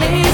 lonely